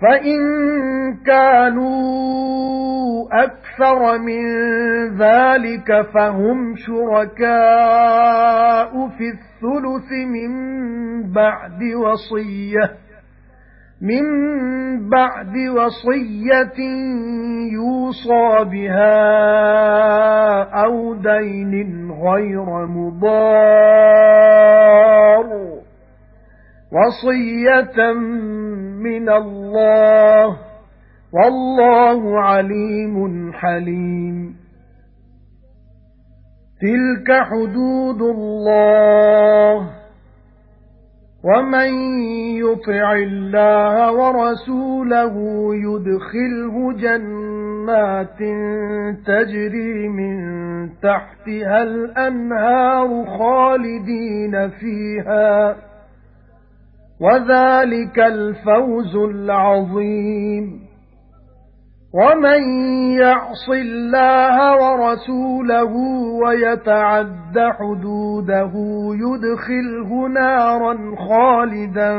فَإِن كَانُوا أَكْثَرَ مِن ذَلِكَ فَهُمْ شُرَكَاءُ فِي الثُّلُثِ مِن بَعْدِ وَصِيَّةٍ مِن بَعْدِ وَصِيَّةٍ يُوصَى بِهَا أَوْ دَيْنٍ غَيْرَ مُضَارٍّ. وَصِيَّةً مِنَ اللَّهِ. وَاللَّهُ عَلِيمٌ حَلِيمٌ. تِلْكَ حُدُودُ اللَّهِ. وَمَن يُطِعِ اللَّهَ وَرَسُولَهُ يُدْخِلْهُ جَنَّاتٍ تَجْرِي مِن تَحْتِهَا الْأَنْهَارُ خَالِدِينَ فِيهَا. وَذَلِكَ الْفَوْزُ الْعَظِيمُ. وَمَن يَعْصِ اللَّهَ وَرَسُولَهُ وَيَتَعَدَّ حُدُودَهُ يُدْخِلْهُ نَارًا خَالِدًا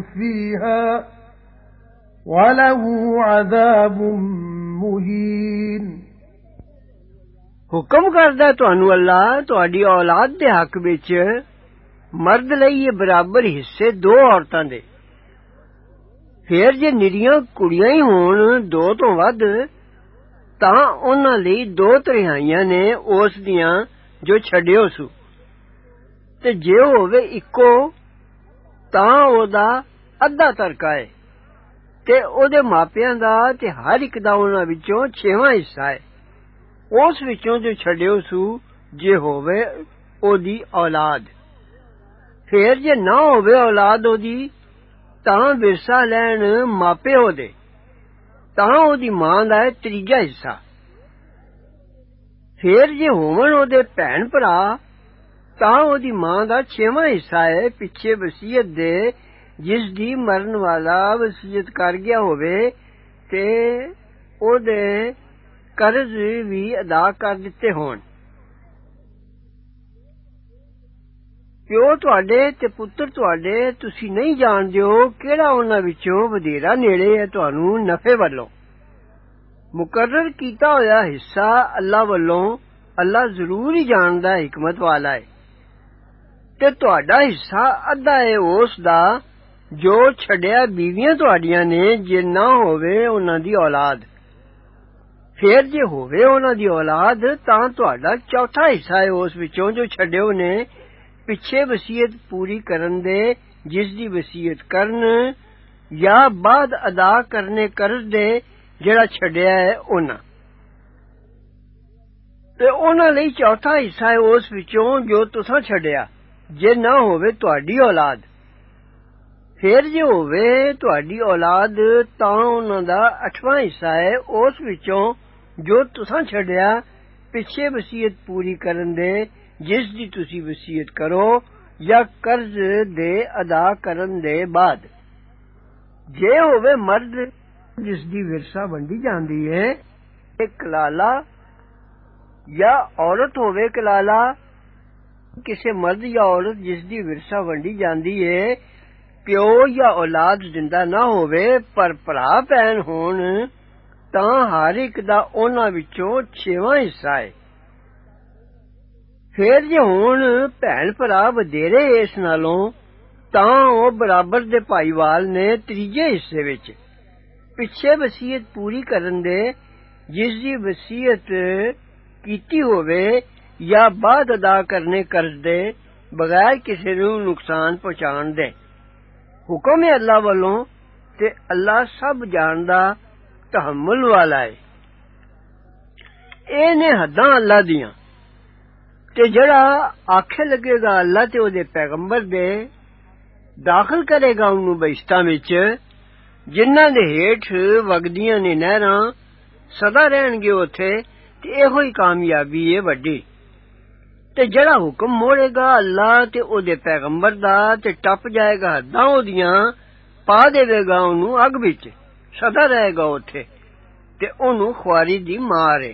فِيهَا وَلَهُ عَذَابٌ مُهِينٌ. حُکم کردا تانوں اللہ تہاڈی أولاد دے حق وچ ਮਰਦ ਲਈ ਇਹ ਬਰਾਬਰ ਹਿੱਸੇ ਦੋ ਔਰਤਾਂ ਦੇ ਫੇਰ ਜੇ ਨਿਰੀਆਂ ਕੁੜੀਆਂ ਹੀ ਹੋਣ ਦੋ ਤੋਂ ਵੱਧ ਤਾਂ ਉਹਨਾਂ ਲਈ ਦੋ ਤਰਿਹਾਈਆਂ ਨੇ ਉਸ ਦੀਆਂ ਜੋ ਛੱਡਿਓ ਸੂ ਤੇ ਜੇ ਹੋਵੇ ਇੱਕੋ ਤਾਂ ਉਹਦਾ ਅੱਧਾ ਤਰਕਾ ਹੈ ਤੇ ਉਹਦੇ ਮਾਪਿਆਂ ਦਾ ਤੇ ਹਰ ਇੱਕ ਦਾ ਉਹਨਾਂ ਵਿੱਚੋਂ ਛੇਵਾਂ ਹਿੱਸਾ ਹੈ ਉਸ ਵਿੱਚੋਂ ਜੋ ਛੱਡਿਓ ਸੂ ਜੇ ਹੋਵੇ ਉਹਦੀ ਔਲਾਦ ਫੇਰ ਜੇ ਨਾ ਹੋਵੇ ਔਲਾਦ ਉਹਦੀ ਤਾਂ ਵਿਰਸਾ ਲੈਣ ਮਾਪੇ ਉਹਦੇ ਤਾਂ ਉਹਦੀ ਮਾਂ ਦਾ ਤੀਜਾ ਹਿੱਸਾ ਫੇਰ ਜੇ ਹੋਵਣ ਉਹਦੇ ਭੈਣ ਭਰਾ ਤਾਂ ਉਹਦੀ ਮਾਂ ਦਾ ਛੇਵਾਂ ਹਿੱਸਾ ਹੈ ਪਿੱਛੇ ਵਸੀਅਤ ਦੇ ਜਿਸ ਦੀ ਮਰਨ ਵਾਲਾ ਵਸੀਅਤ ਕਰ ਗਿਆ ਹੋਵੇ ਤੇ ਉਹਦੇ ਕਰਜ਼ ਵੀ ਅਦਾ ਕਰ ਦਿੱਤੇ ਹੋਣ ਪਿਓ ਤੁਹਾਡੇ ਤੇ ਪੁੱਤਰ ਤੁਹਾਡੇ ਤੁਸੀਂ ਨਹੀਂ ਜਾਣਦੇ ਹੋ ਕਿਹੜਾ ਉਹਨਾਂ ਵਿੱਚੋਂ ਵਧੇਰਾ ਨੇੜੇ ਹੈ ਤੁਹਾਨੂੰ ਨਫੇ ਵੱਲੋਂ ਮੁਕਰਰ ਕੀਤਾ ਹੋਇਆ ਹਿੱਸਾ ਅੱਲਾ ਵੱਲੋਂ ਅੱਲਾ ਜ਼ਰੂਰ ਹੀ ਜਾਣਦਾ ਹੈ ਹਕਮਤ ਵਾਲਾ ਹੈ ਤੇ ਤੁਹਾਡਾ ਹਿੱਸਾ ਅੱਧਾ ਹੈ ਉਸ ਦਾ ਜੋ ਛੱਡਿਆ ਬੀਵੀਆਂ ਤੁਹਾਡੀਆਂ ਨੇ ਜੇ ਨਾ ਹੋਵੇ ਉਹਨਾਂ ਦੀ ਔਲਾਦ ਫੇਰ ਜੇ ਹੋਵੇ ਉਹਨਾਂ ਦੀ ਔਲਾਦ ਤਾਂ ਤੁਹਾਡਾ ਚੌਥਾ ਹਿੱਸਾ ਹੈ ਉਸ ਵਿੱਚੋਂ ਜੋ ਛੱਡਿਓ ਨੇ ਪਿੱਛੇ ਵਸੀਅਤ ਪੂਰੀ ਕਰਨ ਦੇ ਜਿਸ ਦੀ ਵਸੀਅਤ ਕਰਨ ਜਾਂ ਬਾਅਦ ਅਦਾ ਕਰਨੇ ਕਰਜ਼ ਦੇ ਜਿਹੜਾ ਛੱਡਿਆ ਹੈ ਉਹਨਾਂ ਤੇ ਉਹਨਾਂ ਲਈ ਚੌਥਾ ਹਿੱਸਾ ਹੈ ਉਸ ਵਿੱਚੋਂ ਜੋ ਤੁਸੀਂ ਛੱਡਿਆ ਜੇ ਨਾ ਹੋਵੇ ਤੁਹਾਡੀ ਔਲਾਦ ਫੇਰ ਜੇ ਹੋਵੇ ਤੁਹਾਡੀ ਔਲਾਦ ਤਾਂ ਉਹਨਾਂ ਦਾ ਅਠਵਾਂ ਹਿੱਸਾ ਹੈ ਉਸ ਵਿੱਚੋਂ ਜੋ ਤੁਸੀਂ ਛੱਡਿਆ ਪਿੱਛੇ ਵਸੀਅਤ ਪੂਰੀ ਕਰਨ ਦੇ ਜਿਸ ਦੀ ਤੁਸੀਂ ਵਸੀਅਤ ਕਰੋ ਜਾਂ ਕਰਜ਼ ਦੇ ਅਦਾ ਕਰਨ ਦੇ ਬਾਅਦ ਜੇ ਹੋਵੇ ਮਰਦ ਜਿਸ ਦੀ ਵਿਰਸਾ ਵੰਡੀ ਜਾਂਦੀ ਹੈ ਇੱਕ ਲਾਲਾ ਜਾਂ ਔਰਤ ਹੋਵੇ ਕਲਾਲਾ ਕਿਸੇ ਮਰਦ ਜਾਂ ਔਰਤ ਜਿਸ ਦੀ ਵਿਰਸਾ ਵੰਡੀ ਜਾਂਦੀ ਹੈ ਪਿਓ ਜਾਂ ਔਲਾਦ ਦਿੰਦਾ ਨਾ ਹੋਵੇ ਪਰ ਭਰਾ ਭੈਣ ਹੋਣ ਤਾਂ ਹਰ ਇੱਕ ਦਾ ਉਹਨਾਂ ਵਿੱਚੋਂ ਛੇਵਾਂ ਹਿੱਸਾ ਹੈ ਫੇਰ ਜੇ ਹੁਣ ਭੈਣ ਭਰਾ ਵਧੇਰੇ ਇਸ ਨਾਲੋਂ ਤਾਂ ਉਹ ਬਰਾਬਰ ਦੇ ਭਾਈਵਾਲ ਨੇ ਤੀਜੇ ਹਿੱਸੇ ਵਿੱਚ ਪਿੱਛੇ ਵਸੀਅਤ ਪੂਰੀ ਕਰਨ ਦੇ ਜਿਸ ਦੀ ਵਸੀਅਤ ਕੀਤੀ ਹੋਵੇ ਜਾਂ ਬਾਅਦ ਅਦਾ ਕਰਨੇ ਕਰਜ਼ ਦੇ ਬਗੈਰ ਕਿਸੇ ਨੂੰ ਨੁਕਸਾਨ ਪਹੁੰਚਾਉਣ ਦੇ ਹੁਕਮ ਹੈ ਅੱਲਾ ਵੱਲੋਂ ਤੇ ਅੱਲਾ ਸਭ ਜਾਣਦਾ ਤਹਮਲ ਵਾਲਾ ਹੈ ਇਹ ਨੇ ਹੱਦਾਂ ਅੱਲਾ ਦੀਆਂ ਤੇ ਜਿਹੜਾ ਆਖੇ ਲੱਗੇਗਾ ਅੱਲਾ ਤੇ ਉਹਦੇ ਪੈਗੰਬਰ ਦੇ ਦਾਖਲ ਕਰੇਗਾ ਉਹਨੂੰ ਬਹਿਸ਼ਤਾਂ ਵਿੱਚ ਜਿਨ੍ਹਾਂ ਦੇ ਹੇਠ ਵਗਦੀਆਂ ਨੇ ਨਹਿਰਾਂ ਸਦਾ ਰਹਿਣਗੇ ਉੱਥੇ ਤੇ ਇਹੋ ਹੀ ਕਾਮਯਾਬੀ ਹੈ ਵੱਡੀ ਤੇ ਜਿਹੜਾ ਹੁਕਮ ਮੋੜੇਗਾ ਅੱਲਾ ਤੇ ਉਹਦੇ ਪੈਗੰਬਰ ਦਾ ਤੇ ਟੱਪ ਜਾਏਗਾ ਹੱਦਾਂ ਉਹਦੀਆਂ ਪਾ ਦੇਵੇਗਾ ਉਹਨੂੰ ਅੱਗ ਵਿੱਚ ਸਦਾ ਰਹੇਗਾ ਉੱਥੇ ਤੇ ਉਹਨੂੰ ਖੁਆਰੀ ਦੀ ਮਾਰ ਹੈ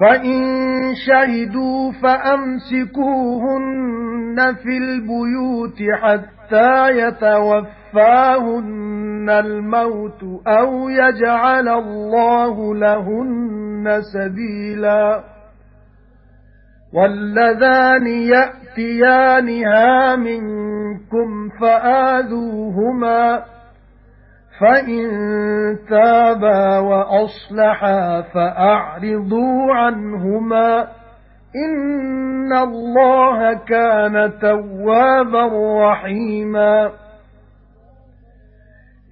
فَإِن شَهِدُوا فَأَمْسِكُوهُنَّ فِي الْبُيُوتِ حَتَّى يَتَوَفَّاهُنَّ الْمَوْتُ أَوْ يَجْعَلَ اللَّهُ لَهُنَّ سَبِيلًا وَاللَّذَانِ يَأْتِيَانِهَا مِنكُمْ فَآذُوهُمَا فَإِن تَابَا وَأَصْلَحَا فَأَعْرِضُوا عَنْهُمَا إِنَّ اللَّهَ كَانَ تَوَّابًا رَّحِيمًا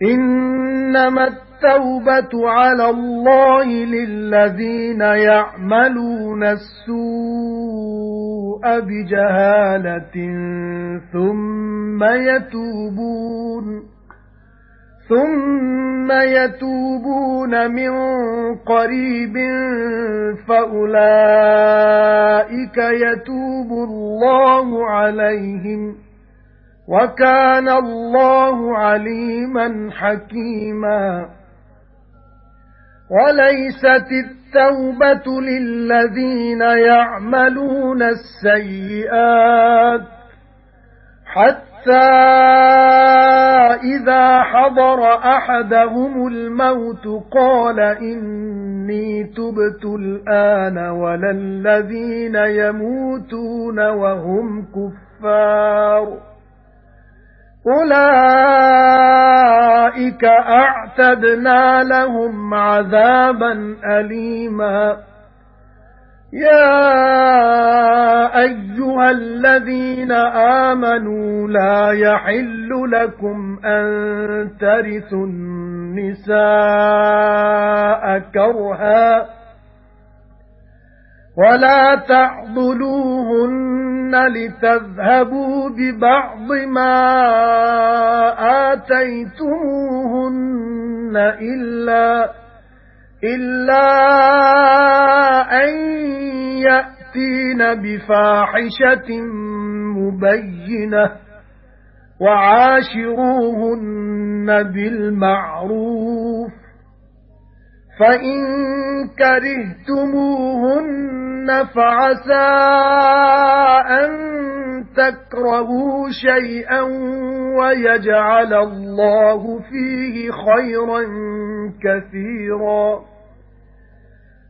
إِنَّمَا التَّوْبَةُ عَلَى اللَّهِ لِلَّذِينَ يَعْمَلُونَ السُّوءَ بِجَهَالَةٍ ثُمَّ يَتُوبُونَ ثُمَّ يَتُوبُونَ مِن قَرِيبٍ فَأُولَئِكَ يَتُوبُ اللَّهُ عَلَيْهِمْ وَكَانَ اللَّهُ عَلِيمًا حَكِيمًا وَلَيْسَتِ التَّوْبَةُ لِلَّذِينَ يَعْمَلُونَ السَّيِّئَاتِ حَتَّى حَتَّى إِذَا حَضَرَ أَحَدَهُمُ الْمَوْتُ قَالَ إِنِّي تُبْتُ الْآنَ وَلَا الَّذِينَ يَمُوتُونَ وَهُمْ كُفَّارٌ أُولَئِكَ أَعْتَدْنَا لَهُمْ عَذَابًا أَلِيمًا يَا أَيُّهَا الَّذِينَ آمَنُوا لَا يَحِلُّ لَكُمْ أَن تَرِثُوا النِّسَاءَ كَرْهًا وَلَا تَعْضُلُوهُنَّ لِتَذْهَبُوا بِبَعْضِ مَا آتَيْتُمُوهُنَّ إِلَّا إِلَّا أَن يَأْتِينَ بِفَاحِشَةٍ مُبَيِّنَةٍ وَعَاشِرُوهُنَّ بِالْمَعْرُوفِ فَإِن كَرِهْتُمُوهُنَّ فَعَسَى أَن تَكْرَهُوا شَيْئًا وَيَجْعَلَ اللَّهُ فِيهِ خَيْرًا كَثِيرًا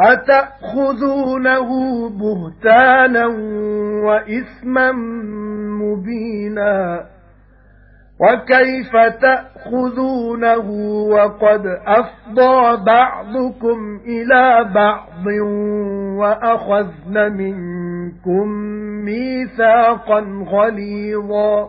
أَتَأْخُذُونَهُ بُهْتَانًا وَإِثْمًا مُبِينًا وَكَيْفَ تَأْخُذُونَهُ وَقَدْ أَفْضَى بَعْضُكُمْ إِلَى بَعْضٍ وَأَخَذْنَ مِنكُم مِّيثَاقًا غَلِيظًا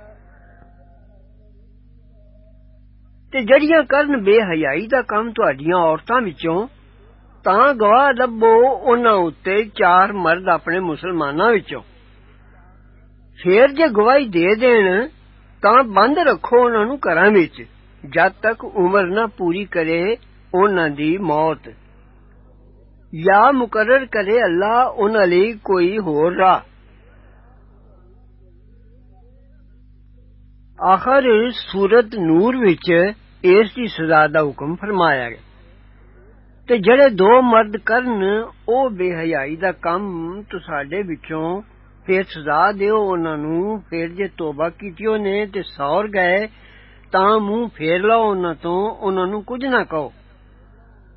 ਤੇ ਜਿਹੜੀਆਂ ਕਰਨ ਬੇਹਯਾਈ ਦਾ ਕੰਮ ਤੁਹਾਡੀਆਂ ਔਰਤਾਂ ਵਿੱਚੋਂ ਤਾਂ ਗਵਾਹ ਲੱਭੋ ਉਹਨਾਂ ਉੱਤੇ ਚਾਰ ਮਰਦ ਆਪਣੇ ਮੁਸਲਮਾਨਾਂ ਵਿੱਚੋਂ ਫੇਰ ਜੇ ਗਵਾਹੀ ਦੇ ਦੇਣ ਤਾਂ ਬੰਦ ਰੱਖੋ ਉਹਨਾਂ ਨੂੰ ਘਰਾਂ ਵਿੱਚ ਜਦ ਤੱਕ ਉਮਰ ਨਾ ਪੂਰੀ ਕਰੇ ਉਹਨਾਂ ਦੀ ਮੌਤ ਜਾਂ ਮੁਕਰਰ ਕਰੇ ਅੱਲਾ ਉਹਨਾਂ ਲਈ ਕੋਈ ਹੋਰ آخر سورت نور وچ اس دی سزا دا حکم فرمایا گیا تے جڑے دو مرد کرن او بے حیائی دا کم تو تواڈے وچوں پھر سزا دیو انہاں نو پھر جے توبہ کیتی نے تے سور گئے تاں منہ پھیر لو انہاں تو انہاں نو کچھ نہ کہو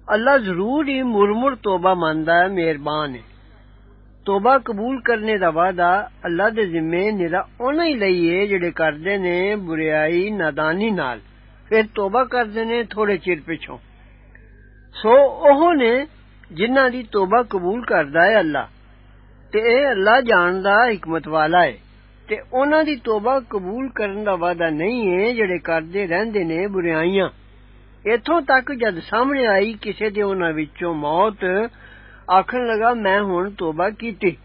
اللہ ضرور ہی مرمر توبہ ماندا ہے مہربان ہے توبہ قبول کرنے دا وعدہ اللہ دے ذمے نرا انہاں ہی لئیے جڑے کردے نے بریائی نادانی نال پھر توبہ کردے نے تھوڑے چیر پچھوں سو اوہ نے جنہاں دی توبہ قبول کردا ہے اللہ تے اے اللہ جاندا حکمت والا ہے تے انہاں دی توبہ قبول کرن دا وعدہ نہیں ہے جڑے کردے رہندے نے بریائیاں ایتھوں تک جد سامنے آئی کسے دے انہاں وچوں موت ਆਖਣ ਲਗਾ ਮੈਂ ਹੁਣ ਤੋਬਾ ਕੀਤੀ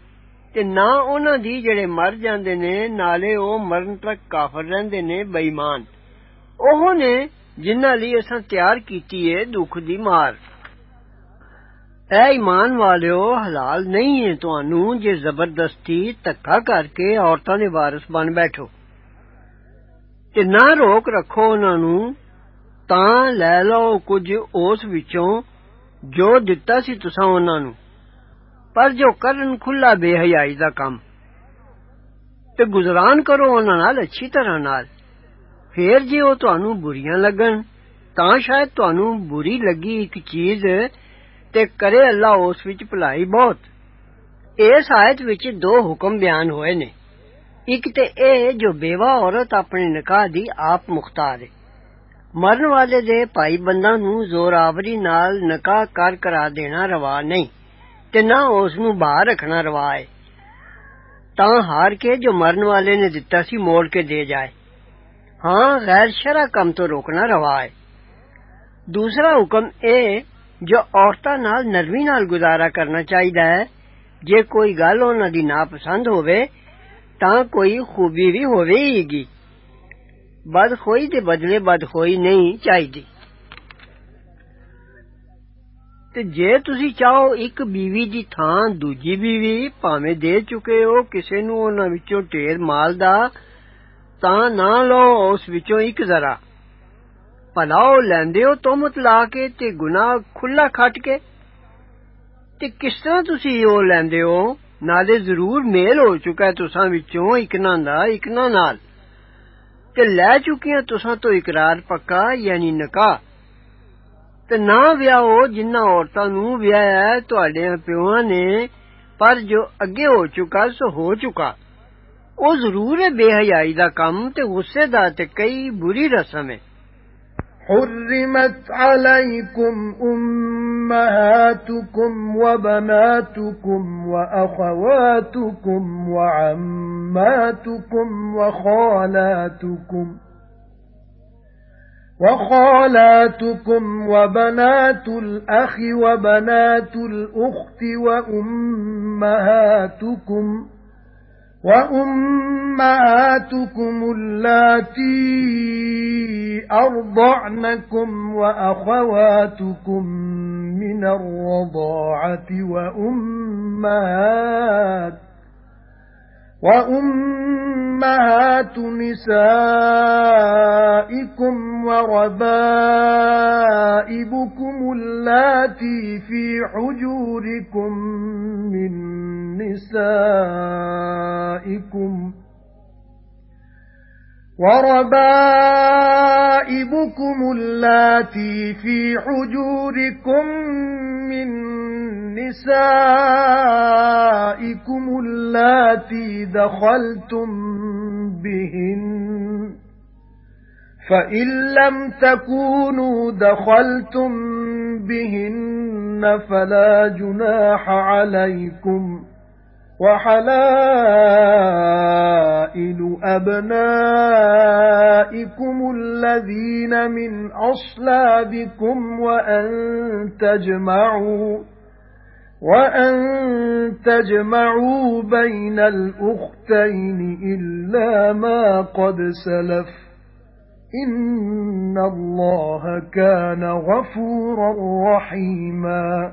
ਤੇ ਨਾ ਉਹਨਾਂ ਦੀ ਜਿਹੜੇ ਮਰ ਜਾਂਦੇ ਨੇ ਨਾਲੇ ਉਹ ਮਰਨ ਤੱਕ ਕਾਫਰ ਰਹਿੰਦੇ ਨੇ ਬੇਈਮਾਨ ਉਹ ਨੇ ਜਿਨ੍ਹਾਂ ਲਈ ਅਸਾਂ ਤਿਆਰ ਕੀਤੀ ਏ ਦੁੱਖ ਦੀ ਮਾਰ ਐ ਈਮਾਨ ਵਾਲਿਓ ਹਲਾਲ ਨਹੀਂ ਹੈ ਤੁਹਾਨੂੰ ਜੇ ਜ਼ਬਰਦਸਤੀ ਧੱਕਾ ਕਰਕੇ ਔਰਤਾਂ ਦੇ ਵਾਰਿਸ ਬਣ ਬੈਠੋ ਤੇ ਨਾ ਰੋਕ ਰੱਖੋ ਉਹਨਾਂ ਨੂੰ ਤਾਂ ਲੈ ਲਓ ਕੁਝ ਉਸ ਵਿੱਚੋਂ ਜੋ ਦਿੱਤਾ ਸੀ ਤੁਸੀਂ ਉਹਨਾਂ ਨੂੰ ਪਰ ਜੋ ਕਰਨ ਖੁੱਲਾ ਬੇਹਯਾਈ ਦਾ ਕੰਮ ਤੇ ਗੁਜ਼ਰਾਨ ਕਰੋ ਉਹਨਾਂ ਨਾਲ ਅੱਛੀ ਤਰ੍ਹਾਂ ਨਾਲ ਫੇਰ ਜੇ ਉਹ ਤੁਹਾਨੂੰ ਬੁਰੀਆਂ ਲੱਗਣ ਤਾਂ ਸ਼ਾਇਦ ਤੁਹਾਨੂੰ ਬੁਰੀ ਲੱਗੀ ਇੱਕ ਚੀਜ਼ ਤੇ ਕਰੇ ਅੱਲਾ ਉਸ ਵਿੱਚ ਭਲਾਈ ਬਹੁਤ ਇਸ ਆਇਤ ਵਿੱਚ ਦੋ ਹੁਕਮ ਬਿਆਨ ਹੋਏ ਨੇ ਇੱਕ ਤੇ ਇਹ ਜੋ ਬੇਵਾ ਔਰਤ ਆਪਣੇ ਨਿਕਾਹ ਦੀ ਆਪ ਮੁਖਤਾਰ ਹੈ ਮਰਨ ਵਾਲੇ ਦੇ ਭਾਈ ਬੰਦਾਂ ਨੂੰ ਜ਼ੋਰਾਵਰੀ ਨਾਲ ਨਿਕਾਹ ਕਰ ਕਰਾ ਦੇਣਾ ਰਵਾ ਨਹੀਂ ਤੇ ਨਾ ਉਸ ਨੂੰ ਬਾਹਰ ਰੱਖਣਾ ਰਵਾ ਹੈ ਤਾਂ ਹਾਰ ਕੇ ਜੋ ਮਰਨ ਵਾਲੇ ਨੇ ਦਿੱਤਾ ਸੀ ਮੋੜ ਕੇ ਦੇ ਜਾਏ ਹਾਂ ਗੈਰ ਸ਼ਰਾ ਕੰਮ ਤੋਂ ਰੋਕਣਾ ਰਵਾ ਹੈ ਦੂਸਰਾ ਹੁਕਮ ਇਹ ਜੋ ਔਰਤਾਂ ਨਾਲ ਨਰਮੀ ਨਾਲ ਗੁਜ਼ਾਰਾ ਕਰਨਾ ਚਾਹੀਦਾ ਹੈ ਜੇ ਕੋਈ ਗੱਲ ਉਹਨਾਂ ਦੀ ਨਾਪਸੰਦ ਹੋਵੇ ਤਾਂ ਕੋਈ ਖੂਬੀ ਵੀ ਹੋਵੇਗੀ ਬਦਖੋਈ ਦੇ ਬਦਲੇ ਬਦਖੋਈ ਨਹੀਂ ਚਾਹੀਦੀ ਤੇ ਜੇ ਤੁਸੀਂ ਚਾਹੋ ਇੱਕ ਬੀਵੀ ਦੀ ਥਾਂ ਦੂਜੀ ਬੀਵੀ ਭਾਵੇਂ ਦੇ ਚੁੱਕੇ ਹੋ ਕਿਸੇ ਨੂੰ ਉਹਨਾਂ ਵਿੱਚੋਂ ਢੇਰ ਮਾਲ ਦਾ ਤਾਂ ਨਾ ਲਓ ਉਸ ਵਿੱਚੋਂ ਇੱਕ ਜ਼ਰਾ ਭਲਾ ਉਹ ਲੈਂਦੇ ਹੋ ਤੋਮਤ ਲਾ ਕੇ ਤੇ ਗੁਨਾਹ ਖੁੱਲਾ ਖੱਟ ਕੇ ਤੇ ਕਿਸ ਤਰ੍ਹਾਂ ਤੁਸੀਂ ਉਹ ਲੈਂਦੇ ਹੋ ਨਾਲੇ ਜ਼ਰੂਰ ਮੇਲ ਹੋ ਚੁੱਕਾ ਤੁਸਾਂ ਵਿੱਚੋਂ ਇਕਨਾ ਦਾ ਇਕਨਾ ਨਾਲ تے لے چکیاں تساں تو اقرار پکا یعنی نکاح۔ تے نہ ویاہو جنہ عورتاں نو ویایا ہے تواڈے پیواں نے، پر جو اگے ہو چکا سو ہو چکا۔ او ضرور ہے بے حیائی دا کم تے غصے دا تے کئی بری رسم ہے۔ حُرِّمَتْ عَلَيْكُمْ أُمَّهَاتُكُمْ وَبَنَاتُكُمْ وَأَخَوَاتُكُمْ وَعَمَّاتُكُمْ وَخَالَاتُكُمْ وَخَالَاتُكُمْ وَبَنَاتُ الْأَخِ وَبَنَاتُ الْأُخْتِ وَأُمَّهَاتُكُمْ وَأُمَّهَاتُكُمُ اللَّاتِي أَرْضَعْنَكُمْ وَأَخَوَاتُكُم مِّنَ الرَّضَاعَةِ وَأُمَّهَاتُ وَأُمَّهَاتُ نِسَائِكُمْ وَرَبَائِبُكُمُ اللَّاتِي فِي حُجُورِكُم مِّن نِّسَائِكُمْ وَرَبَائِبُكُمُ اللَّاتِي فِي حُجُورِكُم مِّن نِّسَائِكُمُ اللَّاتِي دَخَلْتُم بِهِنَّ فَإِن لَّمْ تَكُونُوا دَخَلْتُم بِهِنَّ فَلَا جُنَاحَ عَلَيْكُمْ وَحَلَائِلُ أَبْنَائِكُمُ الَّذِينَ مِنْ أَصْلَابِكُمْ وَأَن تَجْمَعُوا وَأَن تَجْمَعُوا بَيْنَ الْأُخْتَيْنِ إِلَّا مَا قَدْ سَلَفَ. إِنَّ اللَّهَ كَانَ غَفُورًا رَّحِيمًا.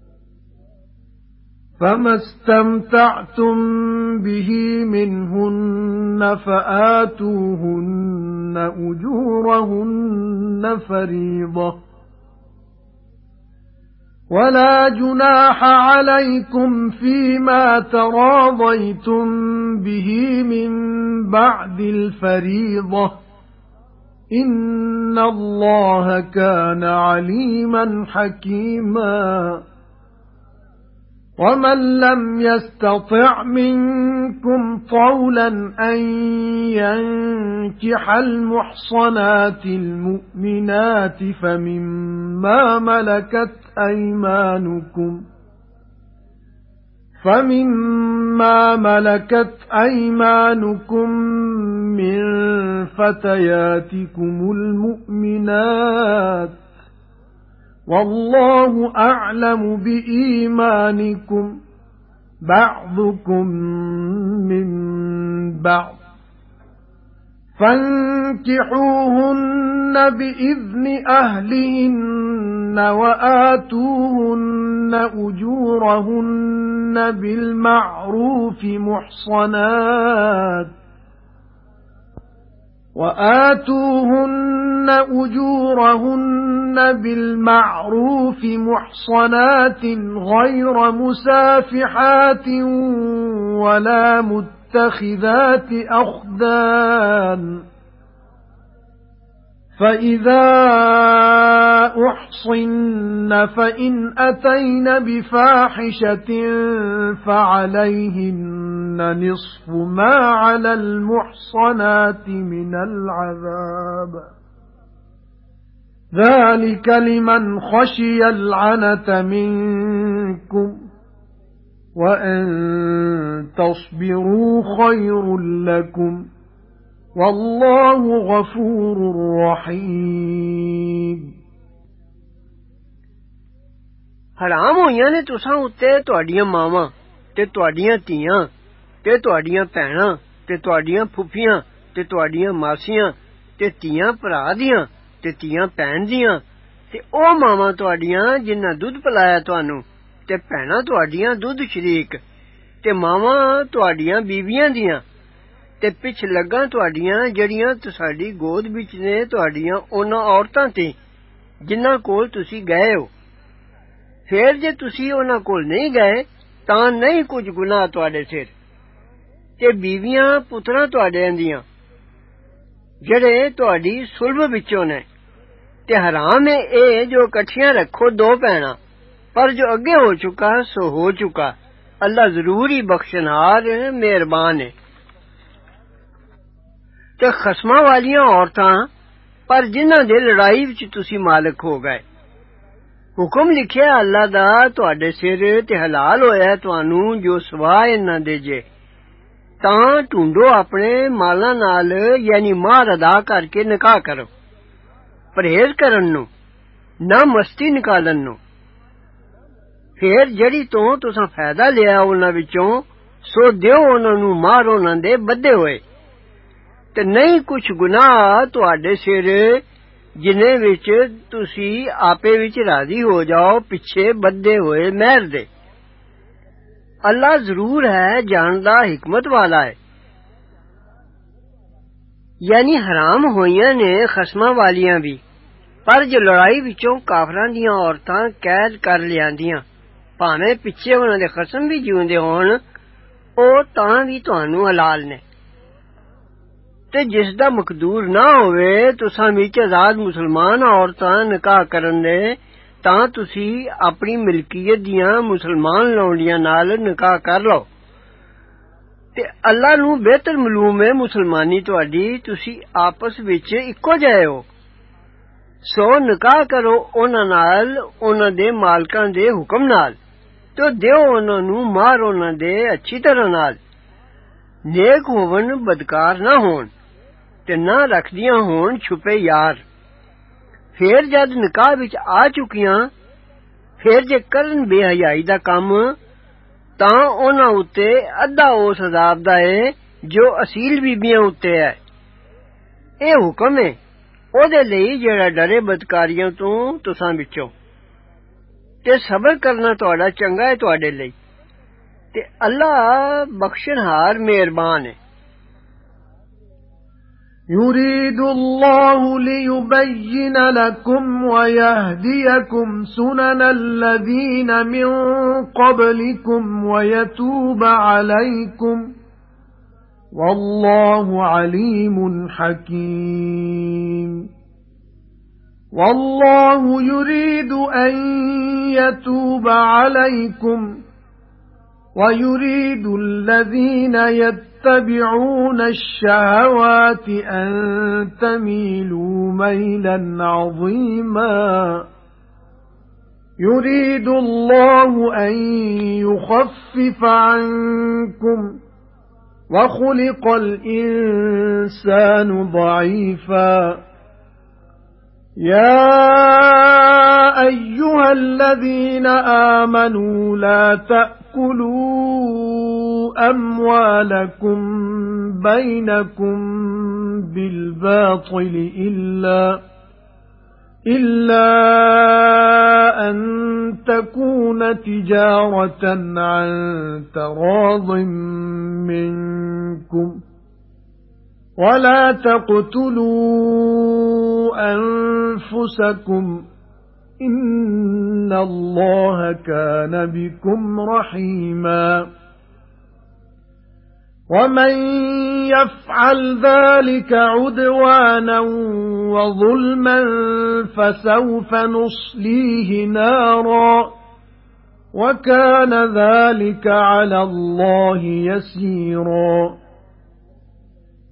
فَمَا اسْتَمْتَعْتُمْ بِهِ مِنْهُنَّ فَآتُوهُنَّ أُجُورَهُنَّ فَرِيضَةً وَلَا جُنَاحَ عَلَيْكُمْ فِيمَا تَرَاضَيْتُمْ بِهِ مِنْ بَعْدِ الْفَرِيضَةِ إِنَّ اللَّهَ كَانَ عَلِيمًا حَكِيمًا وَمَن لَّمْ يَسْتَطِعْ مِنكُمْ طَوْلًا أَن يَنكِحَ الْمُحْصَنَاتِ الْمُؤْمِنَاتِ فَمِمَّا مَلَكَتْ أَيْمَانُكُمْ فَمِمَّا مَلَكَتْ أَيْمَانُكُمْ مِنْ فَتَيَاتِكُمُ الْمُؤْمِنَاتِ وَاللَّهُ أَعْلَمُ بِإِيمَانِكُمْ بَعْضُكُمْ مِنْ بَعْضٍ. فَانكِحُوهُنَّ بِإِذْنِ أَهْلِهِنَّ وَآتُوهُنَّ أُجُورَهُنَّ بِالْمَعْرُوفِ مُحْصَنَاتٍ. وَآتُوهُنَّ أُجُورَهُنَّ بِالْمَعْرُوفِ مُحْصَنَاتٍ غَيْرَ مُسَافِحَاتٍ وَلَا مُتَّخِذَاتِ أَخْدَانٍ فَإِذَا أُحْصِنَّ فَإِنْ أَتَيْنَ بِفَاحِشَةٍ فَعَلَيْهِنَّ نِصْفُ مَا عَلَى الْمُحْصَنَاتِ مِنَ الْعَذَابِ. ذَلِكَ لِمَنْ خَشِيَ الْعَنَتَ مِنْكُمْ وَأَنْ تَصْبِرُوا خَيْرٌ لَكُمْ. وَاللَّهُ غَفُورٌ رَحِيمٌ. حرام ہویاں نے تساں اُتے ماما ماواں تے تيا ਤੇ ਤੁਹਾਡੀਆਂ ਭੈਣਾਂ ਤੇ ਤੁਹਾਡੀਆਂ ਫੁੱਫੀਆਂ ਤੇ ਤੁਹਾਡੀਆਂ ਮਾਸੀਆਂ ਤੇ ਧੀਆਂ ਭਰਾ ਦੀਆਂ ਤੇ ਧੀਆਂ ਭੈਣ ਦੀਆਂ ਤੇ ਉਹ ਮਾਵਾਂ ਤੁਹਾਡੀਆਂ ਜਿਨ੍ਹਾਂ ਦੁੱਧ ਪਿਲਾਇਆ ਤੁਹਾਨੂੰ ਤੇ ਭੈਣਾਂ ਤੁਹਾਡੀਆਂ ਦੁੱਧ ਸ਼ਰੀਕ ਤੇ ਮਾਵਾਂ ਤੁਹਾਡੀਆਂ ਬੀਬੀਆਂ ਦੀਆਂ ਤੇ ਪਿਛ ਲੱਗਾ ਤੁਹਾਡੀਆਂ ਜਿਹੜੀਆਂ ਤੁਹਾਡੀ ਗੋਦ ਵਿੱਚ ਨੇ ਤੁਹਾਡੀਆਂ ਉਹਨਾਂ ਔਰਤਾਂ ਤੇ ਜਿਨ੍ਹਾਂ ਕੋਲ ਤੁਸੀਂ ਗਏ ਹੋ ਫੇਰ ਜੇ ਤੁਸੀਂ ਉਹਨਾਂ ਕੋਲ ਨਹੀਂ ਗਏ ਤਾਂ ਨਹੀਂ ਕੁਝ ਗੁਨਾਹ ਤੁਹਾਡੇ ਸਿਰ تے بیویاں پتراں تواڈے اندیاں جڑے تواڈی سلب وچوں نے تے حرام ہے اے جو کٹھیاں رکھو دو بھیناں پر جو اگے ہو چکا سو ہو چکا اللہ ضرور ہی بخشنہار مہربان ہے تے خسماں والیاں عورتاں پر جنہاں دے لڑائی وچ تسی مالک ہو گئے حکم لکھیا اللہ دا تواڈے سر تے حلال ہویا تانوں جو سوا انہاں دے جے ਤਾਂ ਢੂੰਡੋ ਆਪਣੇ ਮਾਲਾਂ ਨਾਲ, ਯਾਨੀ ਮਾਰ ਅਦਾ ਕਰਕੇ ਨਿਕਾਹ ਕਰੋ। ਪਰਹੇਜ਼ ਕਰਨ ਨੂੰ, ਨਾ ਮਸਤੀ ਨਿਕਾਲਣ ਨੂੰ। ਫੇਰ ਜਿਹੜੀ ਤੋਂ ਤੁਸੀਂ ਫਾਇਦਾ ਲਿਆ ਉਹਨਾਂ ਵਿੱਚੋਂ, ਸੋ ਦਿਓ ਉਹਨਾਂ ਨੂੰ ਮਾਰ ਉਹਨਾਂ ਦੇ ਬੱਧੇ ਹੋਏ। ਤੇ ਨਹੀਂ ਕੁਝ ਗੁਨਾਹ ਤੁਹਾਡੇ ਸਿਰ, ਜਿਨੇ ਵਿੱਚ ਤੁਸੀਂ ਆਪੇ ਵਿੱਚ ਰਾਜ਼ੀ ਹੋ ਜਾਓ, ਪਿੱਛੇ ਬੱਧੇ ਹੋਏ ਮਹਿਰ ਦੇ ਅੱਲਾ ਜ਼ਰੂਰ ਹੈ ਜਾਣਦਾ ਹਕਮਤ ਵਾਲਾ ਹੈ ਯਾਨੀ ਹਰਾਮ ਹੋਈਆਂ ਨੇ ਖਸਮਾਂ ਵਾਲੀਆਂ ਵੀ ਪਰ ਜੇ ਲੜਾਈ ਵਿੱਚੋਂ ਕਾਫਰਾਂ ਦੀਆਂ ਔਰਤਾਂ ਕੈਦ ਕਰ ਲਿਆਂਦੀਆਂ ਭਾਵੇਂ ਪਿੱਛੇ ਉਹਨਾਂ ਦੇ ਖਸਮ ਵੀ ਜਿਉਂਦੇ ਹੋਣ ਉਹ ਤਾਂ ਵੀ ਤੁਹਾਨੂੰ ਹਲਾਲ ਨੇ ਤੇ ਜਿਸ ਦਾ ਮਕਦੂਰ ਨਾ ਹੋਵੇ ਤੁਸਾਂ ਵਿੱਚ ਆਜ਼ਾਦ ਮੁਸਲਮਾਨ ਔਰਤਾਂ ਨਿਕਾਹ ਕਰਨ ਦੇ ਤਾਂ ਤੁਸੀਂ ਆਪਣੀ ਮਿਲਕੀਅਤ ਦੀਆਂ ਮੁਸਲਮਾਨ ਲੌਂਡੀਆਂ ਨਾਲ ਨਿਕਾਹ ਕਰ ਲਓ ਤੇ ਅੱਲਾ ਨੂੰ ਬਿਹਤਰ ਮਾਲੂਮ ਹੈ ਮੁਸਲਮਾਨੀ ਤੁਹਾਡੀ ਤੁਸੀਂ ਆਪਸ ਵਿੱਚ ਇੱਕੋ ਜਿਹੇ ਹੋ ਸੋ ਨਿਕਾਹ ਕਰੋ ਉਹਨਾਂ ਨਾਲ ਉਹਨਾਂ ਦੇ ਮਾਲਕਾਂ ਦੇ ਹੁਕਮ ਨਾਲ ਤੇ ਦਿਓ ਉਹਨਾਂ ਨੂੰ ਮਾਰ ਉਹਨਾਂ ਦੇ ਅੱਛੀ ਤਰ੍ਹਾਂ ਨਾਲ ਨੇਕ ਹੋਵਨ ਬਦਕਾਰ ਨਾ ਹੋਣ ਤੇ ਨਾ ਰੱਖਦੀਆਂ ਹੋਣ ਛੁਪੇ ਯਾਰ پھر جد نکاح وچ آ چکیاں، پھر جے کرن بے حیائی دا کام، تاں انہاں اُتے ادھا اس عذاب دا اے جو اصیل بیبیاں اُتے ہے۔ اے حکم ہے، اودے لئی جڑا ڈرے بدکاریاں تو تساں وچوں۔ تے صبر کرنا تہاڈا چنگا ہے تہاڈے لئی۔ تے اللہ بخشن ہار مہربان ہے۔ يريد الله ليبين لكم ويهديكم سنن الذين من قبلكم ويتوب عليكم والله عليم حكيم. والله يريد أن يتوب عليكم ويريد الذين يتوب تَتَّبِعُونَ الشَّهَوَاتِ أَن تَمِيلُوا مَيْلًا عَظِيمًا. يُرِيدُ اللَّهُ أَن يُخَفِّفَ عَنكُمْ وَخُلِقَ الْإِنسَانُ ضَعِيفًا. يَا أَيُّهَا الَّذِينَ آمَنُوا لَا تَأْكُلُوا أَمْوَالَكُمْ بَيْنَكُمْ بِالْبَاطِلِ إِلَّا إِلَّا أَن تَكُونَ تِجَارَةً عَن تَرَاضٍ مِنكُمْ. وَلَا تَقْتُلُوا أَنفُسَكُمْ. إِنَّ اللَّهَ كَانَ بِكُمْ رَحِيمًا. وَمَن يَفْعَلْ ذَلِكَ عُدْوَانًا وَظُلْمًا فَسَوْفَ نُصْلِيهِ نَارًا وَكَانَ ذَلِكَ عَلَى اللَّهِ يَسِيرًا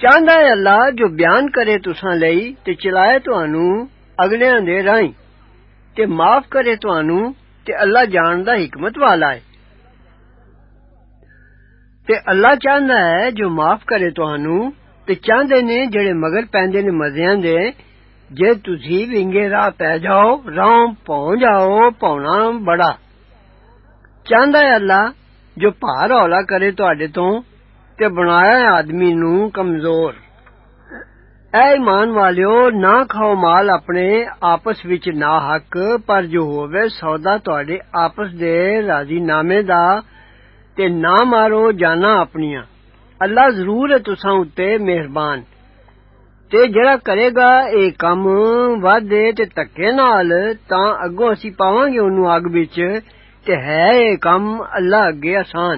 ਚਾਹੁੰਦਾ ਹੈ ਅੱਲਾ ਜੋ ਬਿਆਨ ਕਰੇ ਤੁਸਾਂ ਲਈ ਤੇ ਚਲਾਏ ਤੁਹਾਨੂੰ ਅਗਲਿਆਂ ਦੇ ਰਾਹੀਂ ਤੇ ਮਾਫ ਕਰੇ ਤੁਹਾਨੂੰ ਤੇ ਅੱਲਾ ਜਾਣਦਾ ਹਕਮਤ ਵਾਲਾ ਹੈ ਤੇ ਅੱਲਾ ਚਾਹੁੰਦਾ ਹੈ ਜੋ ਮਾਫ ਕਰੇ ਤੁਹਾਨੂੰ ਤੇ ਚਾਹੁੰਦੇ ਨੇ ਜਿਹੜੇ ਮਗਰ ਪੈਂਦੇ ਨੇ ਮਜ਼ਿਆਂ ਦੇ ਜੇ ਤੁਸੀਂ ਵਿੰਗੇ ਰਾਹ ਪੈ ਜਾਓ ਰਾਹ ਪਹੁੰ ਜਾਓ ਪੌਣਾ ਬੜਾ ਚਾਹੁੰਦਾ ਹੈ ਅੱਲਾ ਜੋ ਭਾਰ ਹੌਲਾ ਕਰੇ ਤੁਹਾਡੇ ਤੋਂ تے بنایا آدمی نو کمزور اے ایمان والیو نہ کھاؤ مال اپنے آپس وچ نہ حق پر جو ہووے سودا تواڈے آپس دے راضی نامے دا تے نہ مارو جانا اپنیاں اللہ ضرور ہے تساں اُتے مہربان تے جڑا کرے گا اے کم وعدے تے تکے نال تاں اگوں اسی پاواں گے اونوں اگ وچ تے ہے اے کم اللہ اگے آسان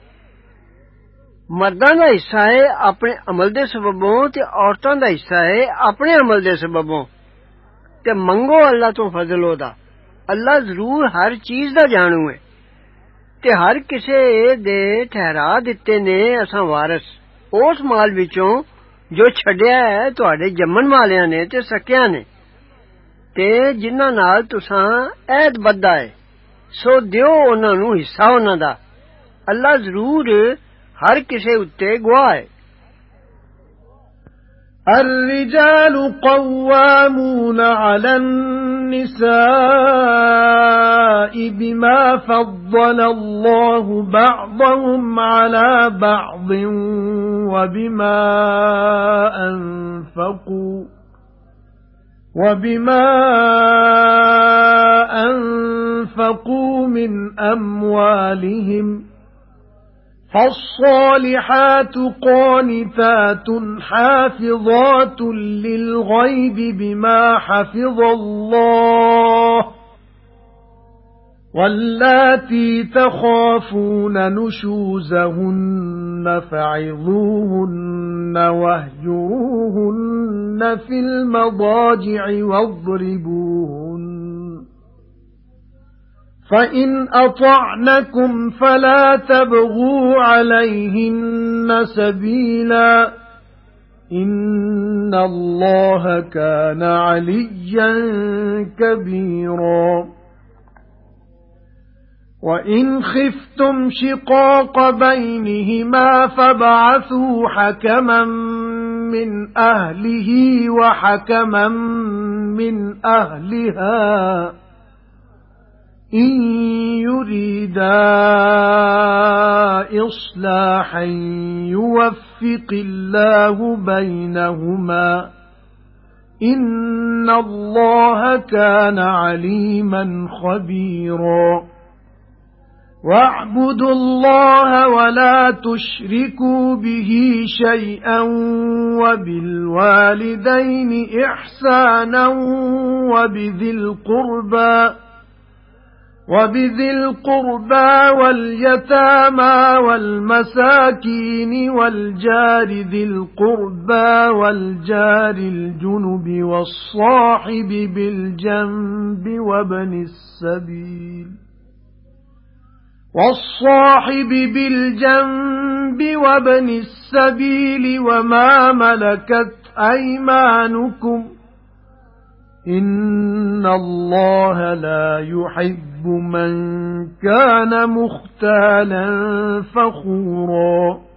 ਮਰਦਾਂ ਦਾ ਹਿੱਸਾ ਹੈ ਆਪਣੇ ਅਮਲ ਦੇ ਸਬਬੋਂ ਤੇ ਔਰਤਾਂ ਦਾ ਹਿੱਸਾ ਹੈ ਆਪਣੇ ਅਮਲ ਦੇ ਸਬਬੋਂ ਤੇ ਮੰਗੋ ਅੱਲਾ ਤੋਂ ਫਜ਼ਲ ਉਹਦਾ ਅੱਲਾ ਜ਼ਰੂਰ ਹਰ ਚੀਜ਼ ਦਾ ਜਾਣੂ ਹੈ ਤੇ ਹਰ ਕਿਸੇ ਦੇ ਠਹਿਰਾ ਦਿੱਤੇ ਨੇ ਅਸਾਂ ਵਾਰਿਸ ਉਸ ਮਾਲ ਵਿੱਚੋਂ ਜੋ ਛੱਡਿਆ ਹੈ ਤੁਹਾਡੇ ਜੰਮਣ ਵਾਲਿਆਂ ਨੇ ਤੇ ਸਕਿਆ ਨੇ ਤੇ ਜਿਨ੍ਹਾਂ ਨਾਲ ਤੁਸਾਂ ਐਦ ਬੱਧਾ ਹੈ ਸੋ ਦਿਓ ਉਹਨਾਂ ਨੂੰ ਹਿੱਸਾ ਉਹਨਾਂ ਦਾ ਅੱਲਾ ਜ਼ਰੂਰ ਹਰ ਕਿਸੇ ਉੱਤੇ ਗਵਾਹ ਹੈ الرجال قوامون على النساء بما فضل الله بعضهم على بعض وبما أنفقوا وَبِمَا أَنفَقُوا مِنْ أَمْوَالِهِمْ فَالصَّالِحَاتُ قَانِتَاتٌ حَافِظَاتٌ لِلْغَيْبِ بِمَا حَفِظَ اللَّهُ وَاللَّاتِي تَخَافُونَ نُشُوزَهُنَّ فَعِظُوهُنَّ وَاهْجُرُوهُنَّ فِي الْمَضَاجِعِ وَاضْرِبُوهُنَّ فَإِنْ أَطَعْنَكُمْ فَلَا تَبْغُوا عَلَيْهِنَّ سَبِيلًا إِنَّ اللَّهَ كَانَ عَلِيًّا كَبِيرًا وَإِنْ خِفْتُمْ شِقَاقَ بَيْنِهِمَا فَابْعَثُوا حَكَمًا مِنْ أَهْلِهِ وَحَكَمًا مِنْ أَهْلِهَا إِنْ يُرِيدَا إِصْلَاحًا يُوَفِّقِ اللَّهُ بَيْنَهُمَا إِنَّ اللَّهَ كَانَ عَلِيمًا خَبِيرًا. وَاعْبُدُوا اللَّهَ وَلَا تُشْرِكُوا بِهِ شَيْئًا وَبِالْوَالِدَيْنِ إِحْسَانًا وَبِذِي الْقُرْبَى وَبِذِي الْقُرْبَى وَالْيَتَامَى وَالْمَسَاكِينِ وَالْجَارِ ذِي الْقُرْبَى وَالْجَارِ الْجُنُبِ وَالصَّاحِبِ بِالْجَنبِ وَابْنِ السَّبِيلِ وَالصَّاحِبِ بِالْجَنبِ وَابْنِ السَّبِيلِ وَمَا مَلَكَتْ أَيْمَانُكُمْ إِنَّ اللَّهَ لَا يُحِبُّ مَن كَانَ مُخْتَالًا فَخُورًا